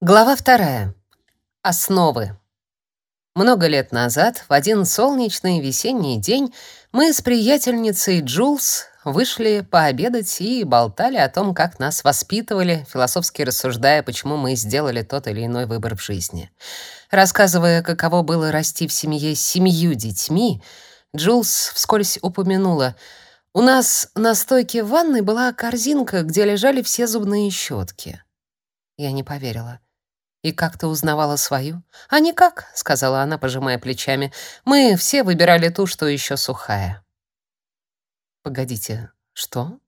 Глава вторая. Основы. Много лет назад, в один солнечный весенний день, мы с приятельницей Джулс вышли пообедать и болтали о том, как нас воспитывали, философски рассуждая, почему мы сделали тот или иной выбор в жизни. Рассказывая, каково было расти в семье с семью детьми, Джулс вскользь упомянула — у нас на стойке в ванной была корзинка, где лежали все зубные щетки. Я не поверила. «И как ты узнавала свою?» «А никак», — сказала она, пожимая плечами. «Мы все выбирали ту, что еще сухая». «Погодите, что?»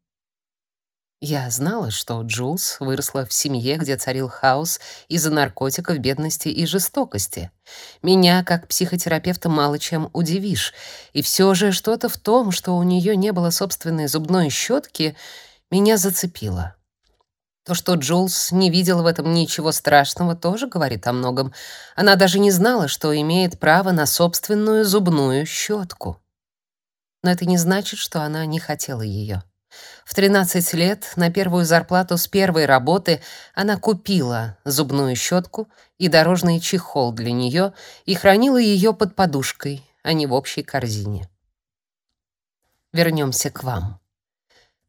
Я знала, что Джулс выросла в семье, где царил хаос из-за наркотиков, бедности и жестокости. Меня, как психотерапевта, мало чем удивишь. И все же что-то в том, что у нее не было собственной зубной щетки, меня зацепило. То, что Джулс не видела в этом ничего страшного, тоже говорит о многом. Она даже не знала, что имеет право на собственную зубную щетку. Но это не значит, что она не хотела ее. В 13 лет на первую зарплату с первой работы она купила зубную щетку и дорожный чехол для нее и хранила ее под подушкой, а не в общей корзине. Вернемся к вам.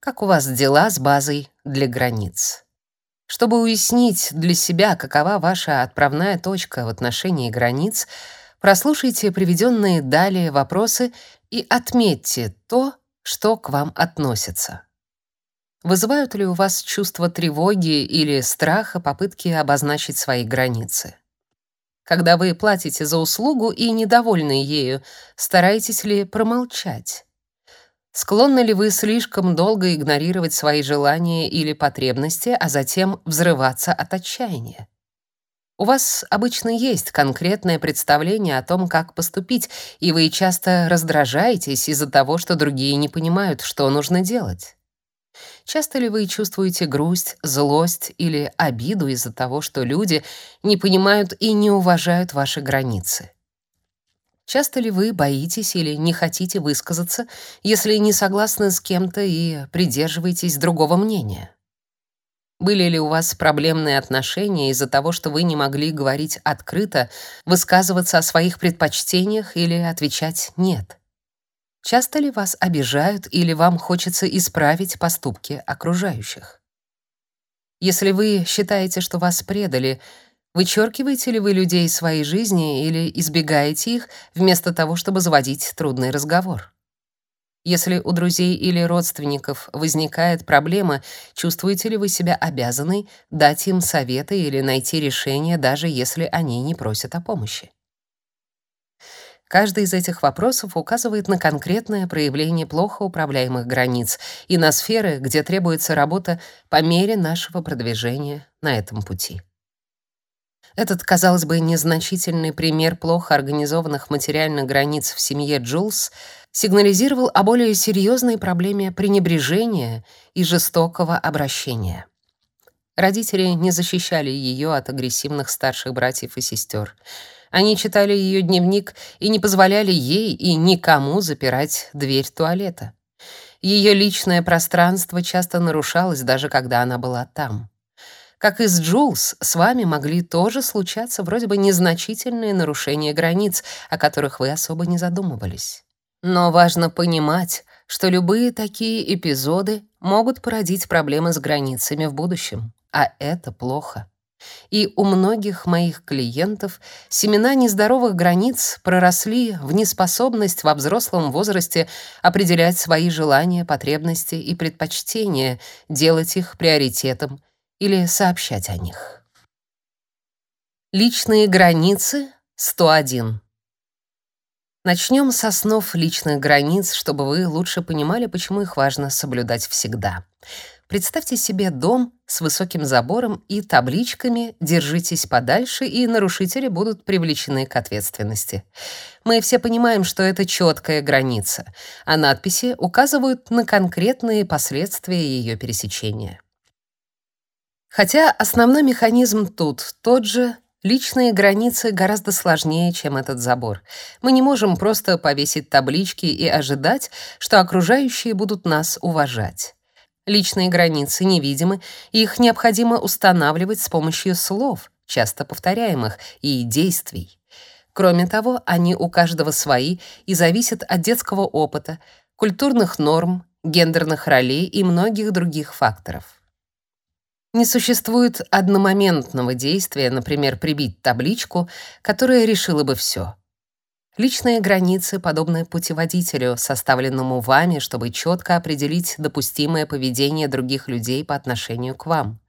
Как у вас дела с базой для границ? Чтобы уяснить для себя, какова ваша отправная точка в отношении границ, прослушайте приведенные далее вопросы и отметьте то, что к вам относится. Вызывают ли у вас чувство тревоги или страха попытки обозначить свои границы? Когда вы платите за услугу и недовольны ею, стараетесь ли промолчать? Склонны ли вы слишком долго игнорировать свои желания или потребности, а затем взрываться от отчаяния? У вас обычно есть конкретное представление о том, как поступить, и вы часто раздражаетесь из-за того, что другие не понимают, что нужно делать. Часто ли вы чувствуете грусть, злость или обиду из-за того, что люди не понимают и не уважают ваши границы? Часто ли вы боитесь или не хотите высказаться, если не согласны с кем-то и придерживаетесь другого мнения? Были ли у вас проблемные отношения из-за того, что вы не могли говорить открыто, высказываться о своих предпочтениях или отвечать «нет»? Часто ли вас обижают или вам хочется исправить поступки окружающих? Если вы считаете, что вас предали, вычеркиваете ли вы людей из своей жизни или избегаете их вместо того, чтобы заводить трудный разговор? Если у друзей или родственников возникает проблема, чувствуете ли вы себя обязанной дать им советы или найти решение, даже если они не просят о помощи? Каждый из этих вопросов указывает на конкретное проявление плохо управляемых границ и на сферы, где требуется работа по мере нашего продвижения на этом пути. Этот, казалось бы, незначительный пример плохо организованных материальных границ в семье Джулс сигнализировал о более серьезной проблеме пренебрежения и жестокого обращения. Родители не защищали ее от агрессивных старших братьев и сестер. Они читали ее дневник и не позволяли ей и никому запирать дверь туалета. Ее личное пространство часто нарушалось, даже когда она была там. Как и с Джулс, с вами могли тоже случаться вроде бы незначительные нарушения границ, о которых вы особо не задумывались. Но важно понимать, что любые такие эпизоды могут породить проблемы с границами в будущем, а это плохо. И у многих моих клиентов семена нездоровых границ проросли в неспособность во взрослом возрасте определять свои желания, потребности и предпочтения, делать их приоритетом или сообщать о них. Личные границы 101. Начнем с основ личных границ, чтобы вы лучше понимали, почему их важно соблюдать всегда. Представьте себе дом с высоким забором и табличками «Держитесь подальше» и нарушители будут привлечены к ответственности. Мы все понимаем, что это четкая граница, а надписи указывают на конкретные последствия ее пересечения. Хотя основной механизм тут тот же, личные границы гораздо сложнее, чем этот забор. Мы не можем просто повесить таблички и ожидать, что окружающие будут нас уважать. Личные границы невидимы, и их необходимо устанавливать с помощью слов, часто повторяемых, и действий. Кроме того, они у каждого свои и зависят от детского опыта, культурных норм, гендерных ролей и многих других факторов. Не существует одномоментного действия, например, прибить табличку, которая решила бы все. Личные границы подобны путеводителю, составленному вами, чтобы четко определить допустимое поведение других людей по отношению к вам.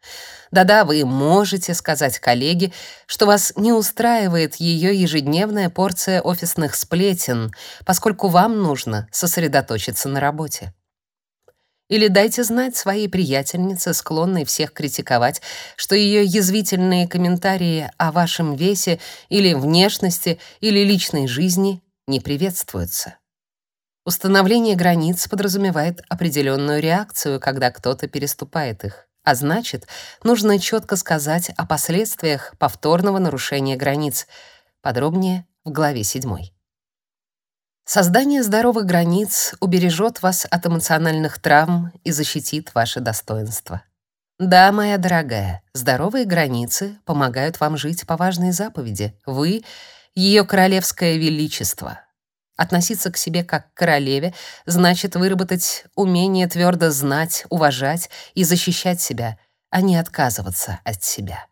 Да-да, вы можете сказать коллеге, что вас не устраивает ее ежедневная порция офисных сплетен, поскольку вам нужно сосредоточиться на работе. Или дайте знать своей приятельнице, склонной всех критиковать, что ее язвительные комментарии о вашем весе или внешности или личной жизни не приветствуются. Установление границ подразумевает определенную реакцию, когда кто-то переступает их. А значит, нужно четко сказать о последствиях повторного нарушения границ. Подробнее в главе 7. Создание здоровых границ убережет вас от эмоциональных травм и защитит ваше достоинство. Да, моя дорогая, здоровые границы помогают вам жить по важной заповеди. Вы — ее королевское величество. Относиться к себе как к королеве значит выработать умение твердо знать, уважать и защищать себя, а не отказываться от себя.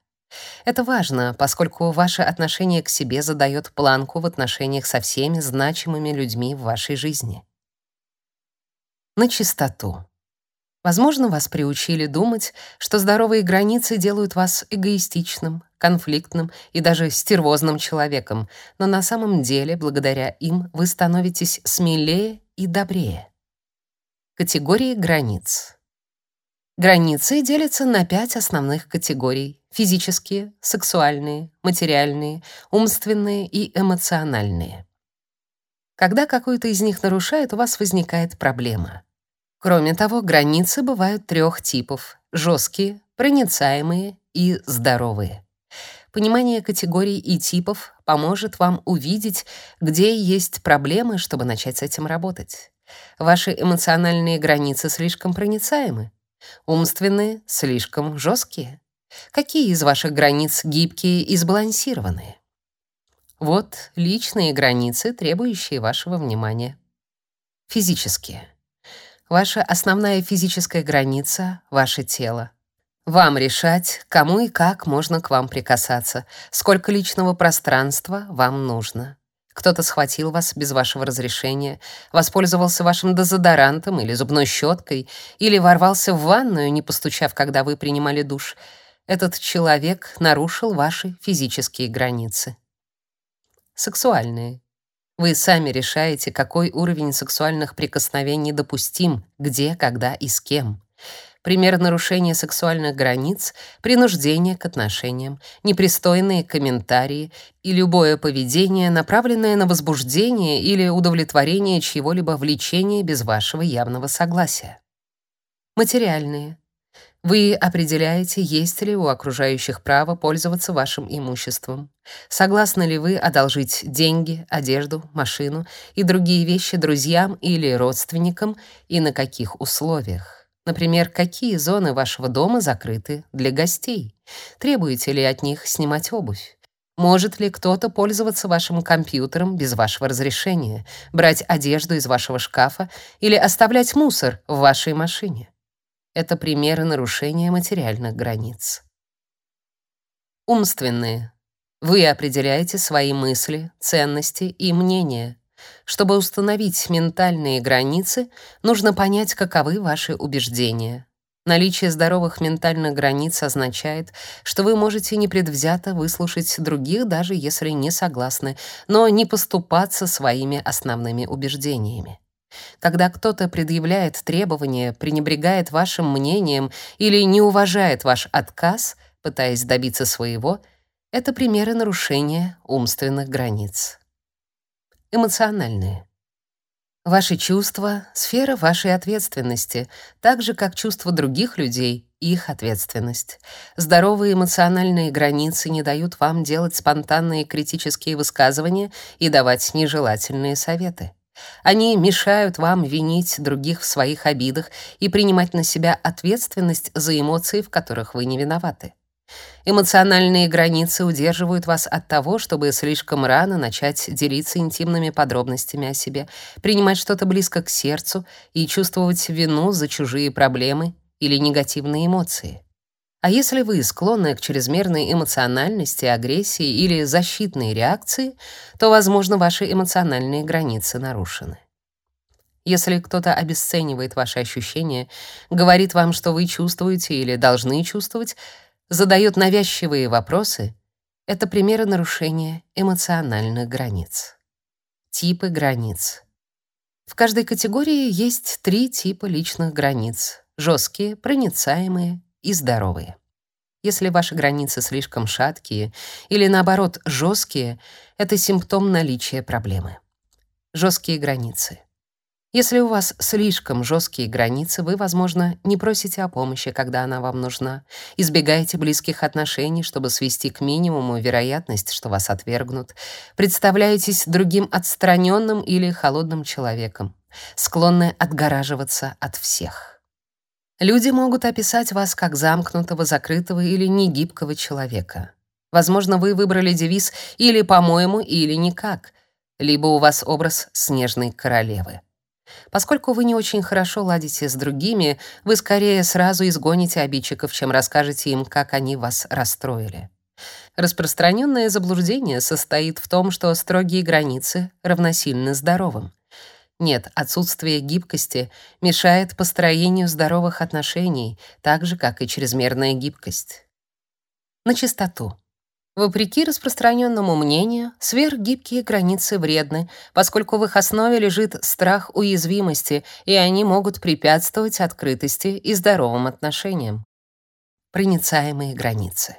Это важно, поскольку ваше отношение к себе задает планку в отношениях со всеми значимыми людьми в вашей жизни. На чистоту. Возможно, вас приучили думать, что здоровые границы делают вас эгоистичным, конфликтным и даже стервозным человеком, но на самом деле, благодаря им, вы становитесь смелее и добрее. Категории границ. Границы делятся на пять основных категорий: физические, сексуальные, материальные, умственные и эмоциональные. Когда какую-то из них нарушают, у вас возникает проблема. Кроме того, границы бывают трех типов: жесткие, проницаемые и здоровые. Понимание категорий и типов поможет вам увидеть, где есть проблемы, чтобы начать с этим работать. Ваши эмоциональные границы слишком проницаемы, Умственные слишком жесткие? Какие из ваших границ гибкие и сбалансированные? Вот личные границы, требующие вашего внимания. Физические. Ваша основная физическая граница — ваше тело. Вам решать, кому и как можно к вам прикасаться, сколько личного пространства вам нужно. Кто-то схватил вас без вашего разрешения, воспользовался вашим дезодорантом или зубной щеткой, или ворвался в ванную, не постучав, когда вы принимали душ. Этот человек нарушил ваши физические границы. Сексуальные. Вы сами решаете, какой уровень сексуальных прикосновений допустим, где, когда и с кем пример нарушения сексуальных границ, принуждение к отношениям, непристойные комментарии и любое поведение, направленное на возбуждение или удовлетворение чьего-либо влечения без вашего явного согласия. Материальные. Вы определяете, есть ли у окружающих право пользоваться вашим имуществом. Согласны ли вы одолжить деньги, одежду, машину и другие вещи друзьям или родственникам и на каких условиях? Например, какие зоны вашего дома закрыты для гостей? Требуете ли от них снимать обувь? Может ли кто-то пользоваться вашим компьютером без вашего разрешения, брать одежду из вашего шкафа или оставлять мусор в вашей машине? Это примеры нарушения материальных границ. Умственные. Вы определяете свои мысли, ценности и мнения. Чтобы установить ментальные границы, нужно понять, каковы ваши убеждения. Наличие здоровых ментальных границ означает, что вы можете непредвзято выслушать других, даже если не согласны, но не поступаться своими основными убеждениями. Когда кто-то предъявляет требования, пренебрегает вашим мнением или не уважает ваш отказ, пытаясь добиться своего, это примеры нарушения умственных границ эмоциональные. Ваши чувства — сфера вашей ответственности, так же, как чувства других людей — их ответственность. Здоровые эмоциональные границы не дают вам делать спонтанные критические высказывания и давать нежелательные советы. Они мешают вам винить других в своих обидах и принимать на себя ответственность за эмоции, в которых вы не виноваты. Эмоциональные границы удерживают вас от того, чтобы слишком рано начать делиться интимными подробностями о себе, принимать что-то близко к сердцу и чувствовать вину за чужие проблемы или негативные эмоции. А если вы склонны к чрезмерной эмоциональности, агрессии или защитной реакции, то, возможно, ваши эмоциональные границы нарушены. Если кто-то обесценивает ваши ощущения, говорит вам, что вы чувствуете или должны чувствовать, задает навязчивые вопросы, это примеры нарушения эмоциональных границ. Типы границ. В каждой категории есть три типа личных границ: жесткие, проницаемые и здоровые. Если ваши границы слишком шаткие или наоборот жесткие, это симптом наличия проблемы. Жесткие границы. Если у вас слишком жесткие границы, вы, возможно, не просите о помощи, когда она вам нужна, избегаете близких отношений, чтобы свести к минимуму вероятность, что вас отвергнут, представляетесь другим отстраненным или холодным человеком, склонны отгораживаться от всех. Люди могут описать вас как замкнутого, закрытого или негибкого человека. Возможно, вы выбрали девиз «или по-моему, или никак», либо у вас образ снежной королевы. Поскольку вы не очень хорошо ладите с другими, вы скорее сразу изгоните обидчиков, чем расскажете им, как они вас расстроили. Распространенное заблуждение состоит в том, что строгие границы равносильны здоровым. Нет, отсутствие гибкости мешает построению здоровых отношений, так же, как и чрезмерная гибкость. На чистоту. Вопреки распространенному мнению, сверхгибкие границы вредны, поскольку в их основе лежит страх уязвимости, и они могут препятствовать открытости и здоровым отношениям. Проницаемые границы.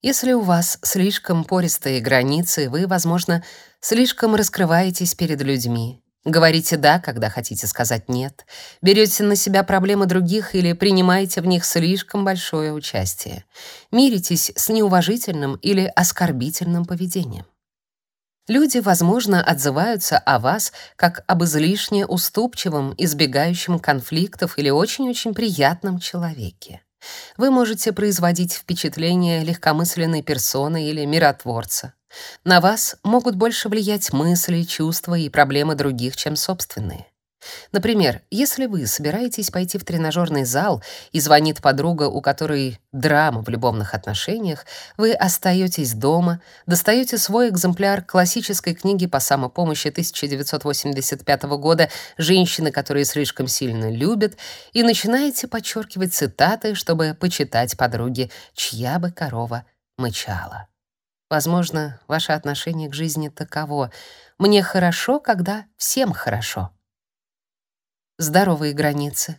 Если у вас слишком пористые границы, вы, возможно, слишком раскрываетесь перед людьми, Говорите «да», когда хотите сказать «нет». Берете на себя проблемы других или принимаете в них слишком большое участие. Миритесь с неуважительным или оскорбительным поведением. Люди, возможно, отзываются о вас как об излишне уступчивом, избегающем конфликтов или очень-очень приятном человеке. Вы можете производить впечатление легкомысленной персоны или миротворца. На вас могут больше влиять мысли, чувства и проблемы других, чем собственные. Например, если вы собираетесь пойти в тренажерный зал и звонит подруга, у которой драма в любовных отношениях, вы остаетесь дома, достаете свой экземпляр классической книги по самопомощи 1985 года «Женщины, которые слишком сильно любят» и начинаете подчеркивать цитаты, чтобы почитать подруге «Чья бы корова мычала». Возможно, ваше отношение к жизни таково. Мне хорошо, когда всем хорошо. Здоровые границы.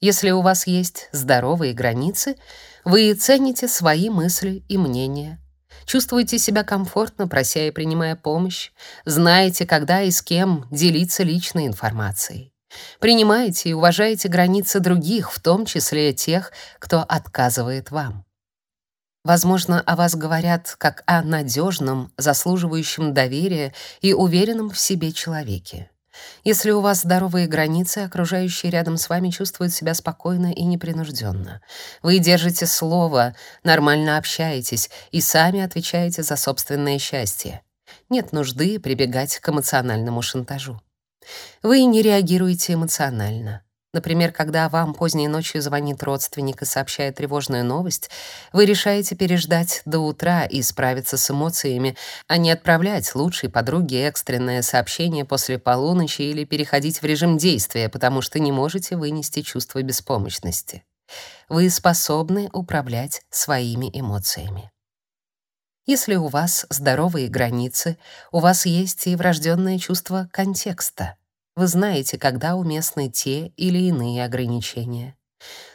Если у вас есть здоровые границы, вы цените свои мысли и мнения. Чувствуете себя комфортно, прося и принимая помощь. Знаете, когда и с кем делиться личной информацией. Принимаете и уважаете границы других, в том числе тех, кто отказывает вам. Возможно, о вас говорят как о надежном, заслуживающем доверия и уверенном в себе человеке. Если у вас здоровые границы, окружающие рядом с вами чувствуют себя спокойно и непринужденно. Вы держите слово, нормально общаетесь и сами отвечаете за собственное счастье. Нет нужды прибегать к эмоциональному шантажу. Вы не реагируете эмоционально. Например, когда вам поздней ночью звонит родственник и сообщает тревожную новость, вы решаете переждать до утра и справиться с эмоциями, а не отправлять лучшей подруге экстренное сообщение после полуночи или переходить в режим действия, потому что не можете вынести чувство беспомощности. Вы способны управлять своими эмоциями. Если у вас здоровые границы, у вас есть и врожденное чувство контекста — вы знаете, когда уместны те или иные ограничения.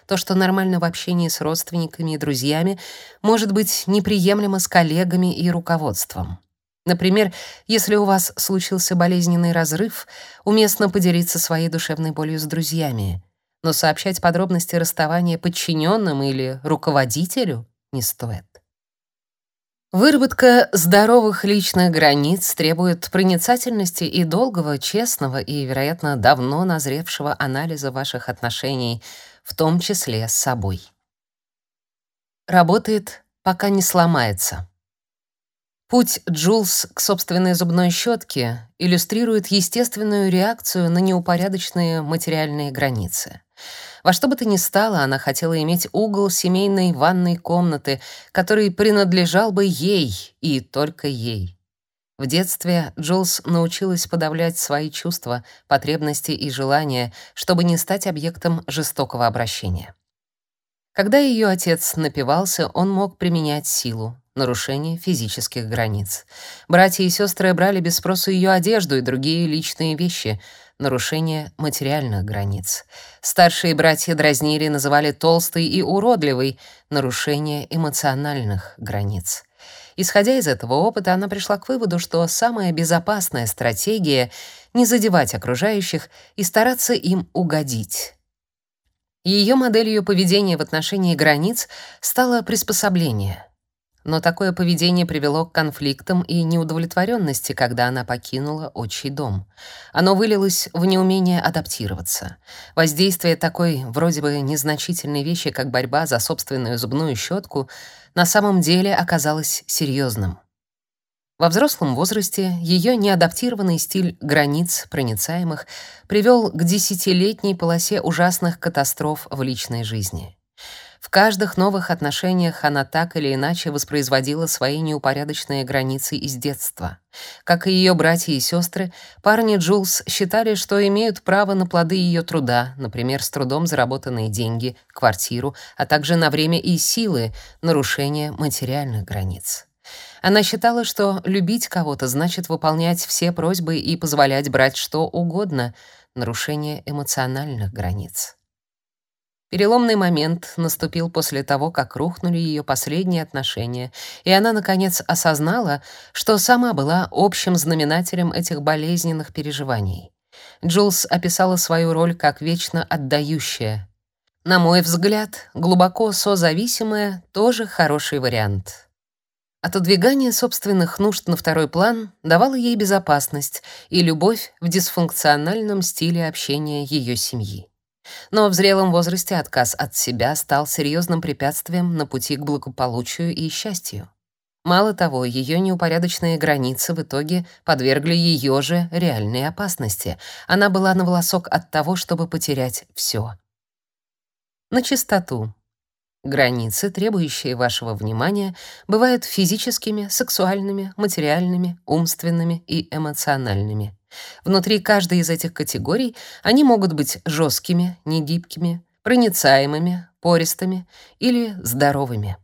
То, что нормально в общении с родственниками и друзьями, может быть неприемлемо с коллегами и руководством. Например, если у вас случился болезненный разрыв, уместно поделиться своей душевной болью с друзьями, но сообщать подробности расставания подчиненным или руководителю не стоит. Выработка здоровых личных границ требует проницательности и долгого, честного и, вероятно, давно назревшего анализа ваших отношений, в том числе с собой. Работает, пока не сломается. Путь Джулс к собственной зубной щетке иллюстрирует естественную реакцию на неупорядоченные материальные границы. Во что бы то ни стало, она хотела иметь угол семейной ванной комнаты, который принадлежал бы ей и только ей. В детстве Джулс научилась подавлять свои чувства, потребности и желания, чтобы не стать объектом жестокого обращения. Когда ее отец напивался, он мог применять силу, нарушение физических границ. Братья и сестры брали без спросу ее одежду и другие личные вещи, нарушение материальных границ. Старшие братья дразнили, называли толстой и уродливой, нарушение эмоциональных границ. Исходя из этого опыта, она пришла к выводу, что самая безопасная стратегия — не задевать окружающих и стараться им угодить. Ее моделью поведения в отношении границ стало приспособление. Но такое поведение привело к конфликтам и неудовлетворенности, когда она покинула отчий дом. Оно вылилось в неумение адаптироваться. Воздействие такой вроде бы незначительной вещи, как борьба за собственную зубную щетку, на самом деле оказалось серьезным. Во взрослом возрасте ее неадаптированный стиль границ проницаемых привел к десятилетней полосе ужасных катастроф в личной жизни. В каждых новых отношениях она так или иначе воспроизводила свои неупорядоченные границы из детства. Как и ее братья и сестры, парни Джулс считали, что имеют право на плоды ее труда, например, с трудом заработанные деньги, квартиру, а также на время и силы, нарушение материальных границ. Она считала, что любить кого-то значит выполнять все просьбы и позволять брать что угодно, нарушение эмоциональных границ. Переломный момент наступил после того, как рухнули ее последние отношения, и она наконец осознала, что сама была общим знаменателем этих болезненных переживаний. Джулс описала свою роль как вечно отдающая. На мой взгляд, глубоко созависимая тоже хороший вариант. Отодвигание собственных нужд на второй план давало ей безопасность и любовь в дисфункциональном стиле общения ее семьи. Но в зрелом возрасте отказ от себя стал серьезным препятствием на пути к благополучию и счастью. Мало того, ее неупорядоченные границы в итоге подвергли ее же реальной опасности. Она была на волосок от того, чтобы потерять все. На чистоту. Границы, требующие вашего внимания, бывают физическими, сексуальными, материальными, умственными и эмоциональными. Внутри каждой из этих категорий они могут быть жесткими, негибкими, проницаемыми, пористыми или здоровыми.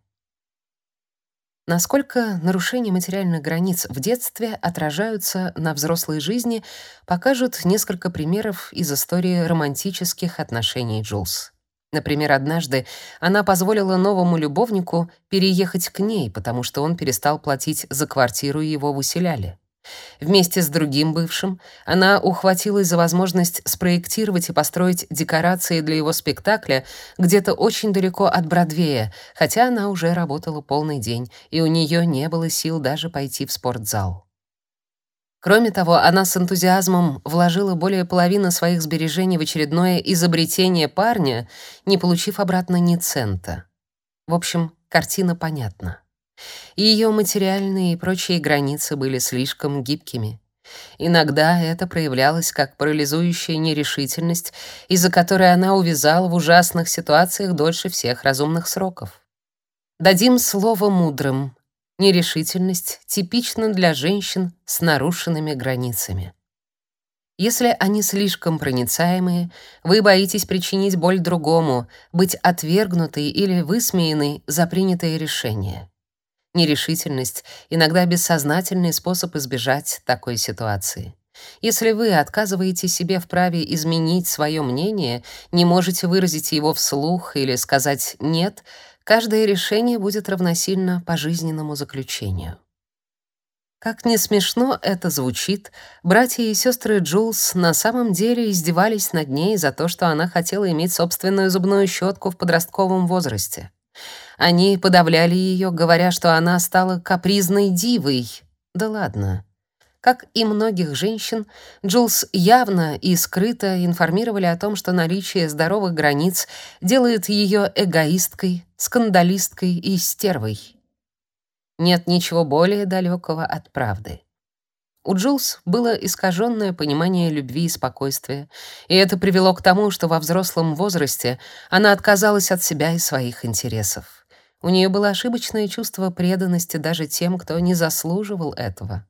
Насколько нарушения материальных границ в детстве отражаются на взрослой жизни, покажут несколько примеров из истории романтических отношений Джулс. Например, однажды она позволила новому любовнику переехать к ней, потому что он перестал платить за квартиру его выселяли. Вместе с другим бывшим она ухватилась за возможность спроектировать и построить декорации для его спектакля где-то очень далеко от Бродвея, хотя она уже работала полный день, и у нее не было сил даже пойти в спортзал. Кроме того, она с энтузиазмом вложила более половины своих сбережений в очередное изобретение парня, не получив обратно ни цента. В общем, картина понятна. Ее материальные и прочие границы были слишком гибкими. Иногда это проявлялось как парализующая нерешительность, из-за которой она увязала в ужасных ситуациях дольше всех разумных сроков. Дадим слово мудрым. Нерешительность типична для женщин с нарушенными границами. Если они слишком проницаемые, вы боитесь причинить боль другому, быть отвергнутой или высмеянной за принятое решение. Нерешительность — иногда бессознательный способ избежать такой ситуации. Если вы отказываете себе в праве изменить свое мнение, не можете выразить его вслух или сказать «нет», каждое решение будет равносильно пожизненному заключению. Как не смешно это звучит, братья и сестры Джулс на самом деле издевались над ней за то, что она хотела иметь собственную зубную щетку в подростковом возрасте. Они подавляли ее, говоря, что она стала капризной дивой. Да ладно. Как и многих женщин, Джулс явно и скрыто информировали о том, что наличие здоровых границ делает ее эгоисткой, скандалисткой и стервой. Нет ничего более далекого от правды. У Джулс было искаженное понимание любви и спокойствия, и это привело к тому, что во взрослом возрасте она отказалась от себя и своих интересов. У нее было ошибочное чувство преданности даже тем, кто не заслуживал этого.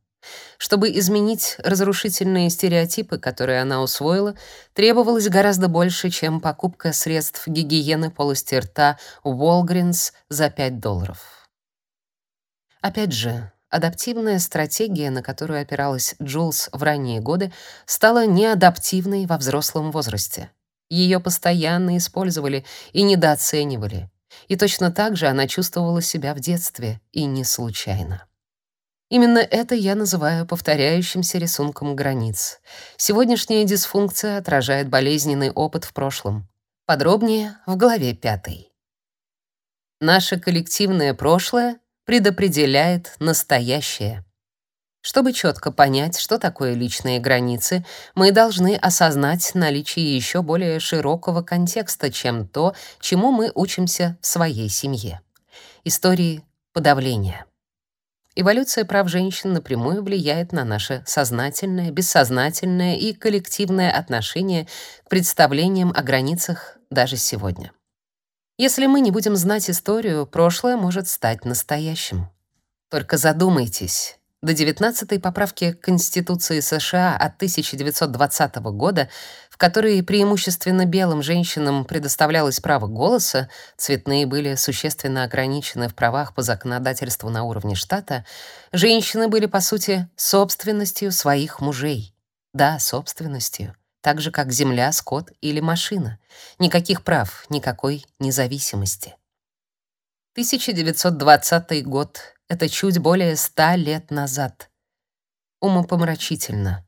Чтобы изменить разрушительные стереотипы, которые она усвоила, требовалось гораздо больше, чем покупка средств гигиены полости рта у Walgreens за 5 долларов. Опять же, адаптивная стратегия, на которую опиралась Джулс в ранние годы, стала неадаптивной во взрослом возрасте. Ее постоянно использовали и недооценивали. И точно так же она чувствовала себя в детстве, и не случайно. Именно это я называю повторяющимся рисунком границ. Сегодняшняя дисфункция отражает болезненный опыт в прошлом. Подробнее в главе пятой. Наше коллективное прошлое предопределяет настоящее. Чтобы четко понять, что такое личные границы, мы должны осознать наличие еще более широкого контекста, чем то, чему мы учимся в своей семье. Истории подавления. Эволюция прав женщин напрямую влияет на наше сознательное, бессознательное и коллективное отношение к представлениям о границах даже сегодня. Если мы не будем знать историю, прошлое может стать настоящим. Только задумайтесь. До 19-й поправки Конституции США от 1920 года, в которой преимущественно белым женщинам предоставлялось право голоса, цветные были существенно ограничены в правах по законодательству на уровне штата, женщины были, по сути, собственностью своих мужей. Да, собственностью так же как земля, скот или машина. Никаких прав, никакой независимости. 1920 год — это чуть более ста лет назад. Умопомрачительно.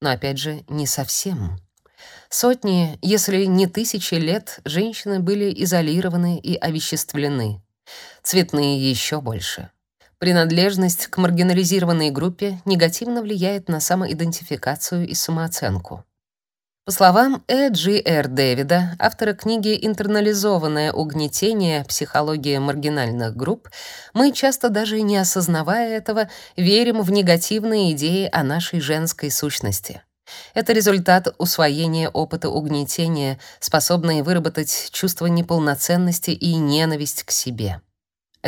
Но опять же, не совсем. Сотни, если не тысячи лет, женщины были изолированы и овеществлены. Цветные еще больше. Принадлежность к маргинализированной группе негативно влияет на самоидентификацию и самооценку. По словам Э. Джи Р. Дэвида, автора книги «Интернализованное угнетение. Психология маргинальных групп», мы часто даже не осознавая этого, верим в негативные идеи о нашей женской сущности. Это результат усвоения опыта угнетения, способный выработать чувство неполноценности и ненависть к себе.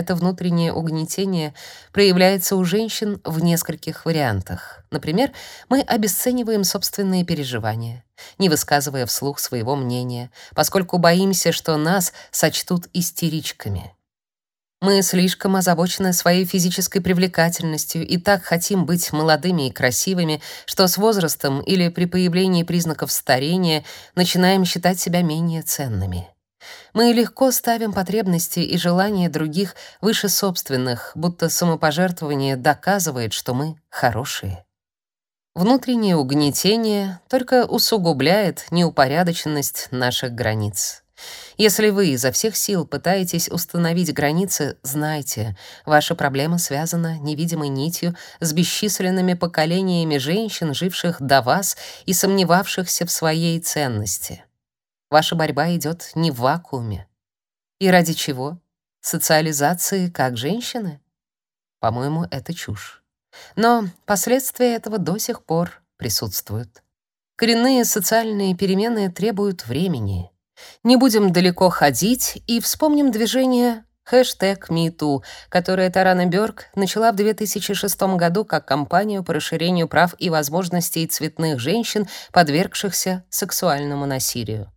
Это внутреннее угнетение проявляется у женщин в нескольких вариантах. Например, мы обесцениваем собственные переживания, не высказывая вслух своего мнения, поскольку боимся, что нас сочтут истеричками. Мы слишком озабочены своей физической привлекательностью и так хотим быть молодыми и красивыми, что с возрастом или при появлении признаков старения начинаем считать себя менее ценными. Мы легко ставим потребности и желания других выше собственных, будто самопожертвование доказывает, что мы хорошие. Внутреннее угнетение только усугубляет неупорядоченность наших границ. Если вы изо всех сил пытаетесь установить границы, знайте, ваша проблема связана невидимой нитью с бесчисленными поколениями женщин, живших до вас и сомневавшихся в своей ценности. Ваша борьба идет не в вакууме. И ради чего? Социализации как женщины? По-моему, это чушь. Но последствия этого до сих пор присутствуют. Коренные социальные перемены требуют времени. Не будем далеко ходить и вспомним движение хэштег MeToo, которое Тарана Бёрк начала в 2006 году как кампанию по расширению прав и возможностей цветных женщин, подвергшихся сексуальному насилию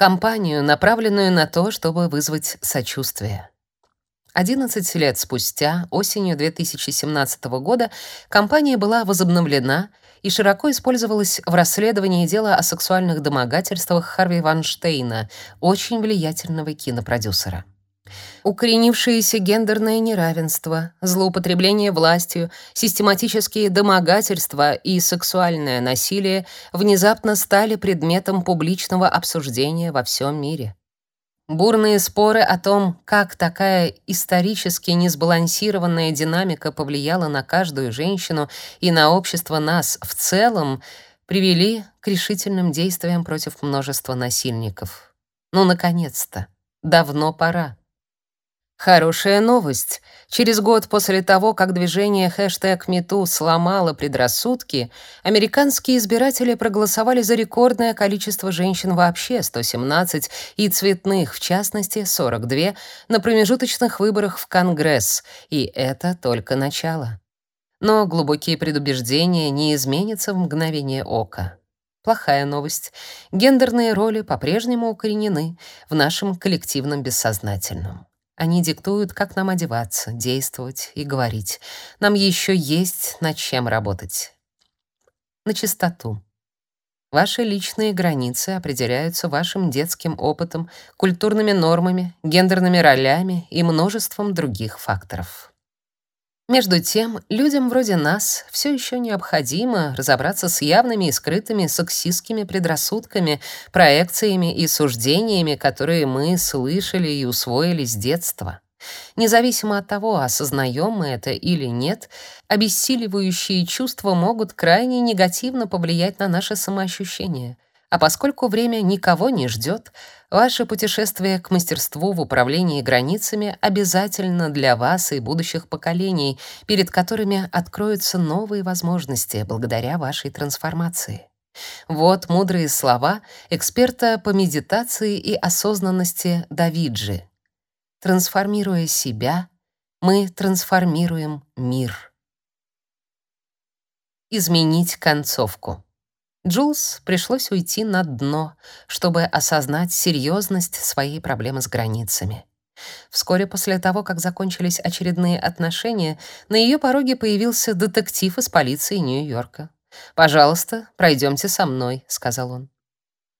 кампанию, направленную на то, чтобы вызвать сочувствие. 11 лет спустя, осенью 2017 года, кампания была возобновлена и широко использовалась в расследовании дела о сексуальных домогательствах Харви Ванштейна, очень влиятельного кинопродюсера. Укоренившееся гендерное неравенство, злоупотребление властью, систематические домогательства и сексуальное насилие внезапно стали предметом публичного обсуждения во всем мире. Бурные споры о том, как такая исторически несбалансированная динамика повлияла на каждую женщину и на общество нас в целом, привели к решительным действиям против множества насильников. Ну, наконец-то! Давно пора. Хорошая новость. Через год после того, как движение хэштег #MeToo сломало предрассудки, американские избиратели проголосовали за рекордное количество женщин вообще, 117, и цветных, в частности, 42, на промежуточных выборах в Конгресс, и это только начало. Но глубокие предубеждения не изменятся в мгновение ока. Плохая новость. Гендерные роли по-прежнему укоренены в нашем коллективном бессознательном. Они диктуют, как нам одеваться, действовать и говорить. Нам еще есть над чем работать. На чистоту. Ваши личные границы определяются вашим детским опытом, культурными нормами, гендерными ролями и множеством других факторов. Между тем, людям вроде нас все еще необходимо разобраться с явными и скрытыми сексистскими предрассудками, проекциями и суждениями, которые мы слышали и усвоили с детства. Независимо от того, осознаем мы это или нет, обессиливающие чувства могут крайне негативно повлиять на наше самоощущение — а поскольку время никого не ждет, ваше путешествие к мастерству в управлении границами обязательно для вас и будущих поколений, перед которыми откроются новые возможности благодаря вашей трансформации. Вот мудрые слова эксперта по медитации и осознанности Давиджи. Трансформируя себя, мы трансформируем мир. Изменить концовку. Джулс пришлось уйти на дно, чтобы осознать серьезность своей проблемы с границами. Вскоре после того, как закончились очередные отношения, на ее пороге появился детектив из полиции Нью-Йорка. «Пожалуйста, пройдемте со мной», — сказал он.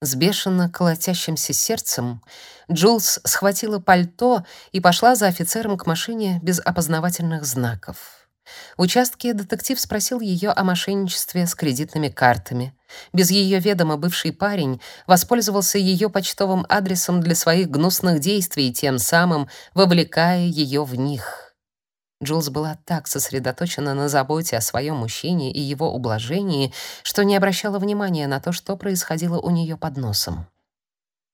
С бешено колотящимся сердцем Джулс схватила пальто и пошла за офицером к машине без опознавательных знаков. В участке детектив спросил ее о мошенничестве с кредитными картами. Без ее ведома бывший парень воспользовался ее почтовым адресом для своих гнусных действий, тем самым вовлекая ее в них. Джулс была так сосредоточена на заботе о своем мужчине и его ублажении, что не обращала внимания на то, что происходило у нее под носом.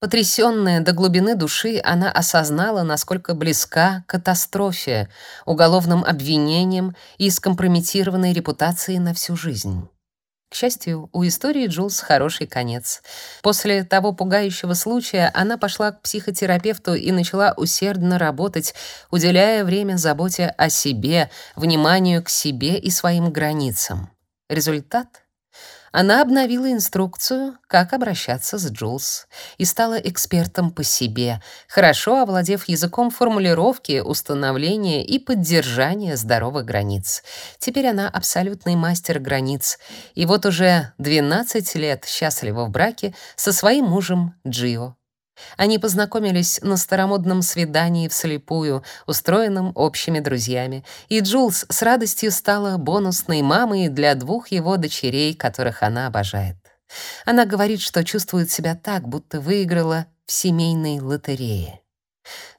Потрясённая до глубины души, она осознала, насколько близка катастрофе, уголовным обвинениям и скомпрометированной репутацией на всю жизнь. К счастью, у истории Джулс хороший конец. После того пугающего случая она пошла к психотерапевту и начала усердно работать, уделяя время заботе о себе, вниманию к себе и своим границам. Результат — она обновила инструкцию, как обращаться с Джулс, и стала экспертом по себе, хорошо овладев языком формулировки, установления и поддержания здоровых границ. Теперь она абсолютный мастер границ, и вот уже 12 лет счастлива в браке со своим мужем Джио. Они познакомились на старомодном свидании вслепую, устроенном общими друзьями, и Джулс с радостью стала бонусной мамой для двух его дочерей, которых она обожает. Она говорит, что чувствует себя так, будто выиграла в семейной лотерее.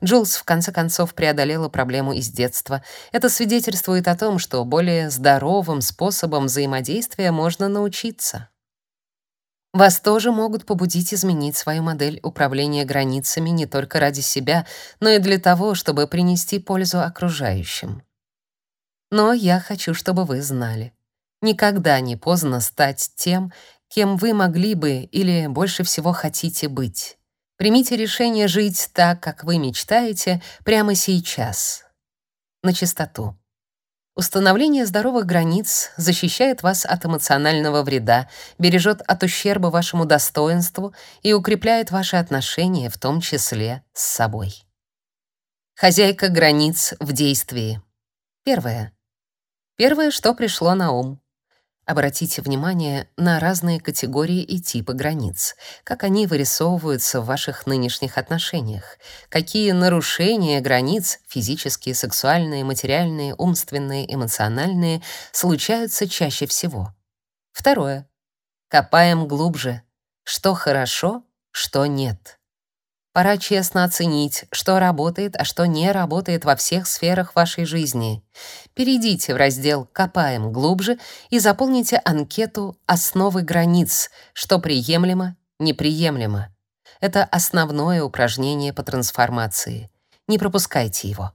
Джулс в конце концов преодолела проблему из детства. Это свидетельствует о том, что более здоровым способом взаимодействия можно научиться. Вас тоже могут побудить изменить свою модель управления границами не только ради себя, но и для того, чтобы принести пользу окружающим. Но я хочу, чтобы вы знали. Никогда не поздно стать тем, кем вы могли бы или больше всего хотите быть. Примите решение жить так, как вы мечтаете, прямо сейчас. На чистоту. Установление здоровых границ защищает вас от эмоционального вреда, бережет от ущерба вашему достоинству и укрепляет ваши отношения, в том числе с собой. Хозяйка границ в действии. Первое. Первое, что пришло на ум. Обратите внимание на разные категории и типы границ, как они вырисовываются в ваших нынешних отношениях, какие нарушения границ физические, сексуальные, материальные, умственные, эмоциональные случаются чаще всего. Второе. Копаем глубже. Что хорошо, что нет. Пора честно оценить, что работает, а что не работает во всех сферах вашей жизни. Перейдите в раздел «Копаем глубже» и заполните анкету «Основы границ», что приемлемо, неприемлемо. Это основное упражнение по трансформации. Не пропускайте его.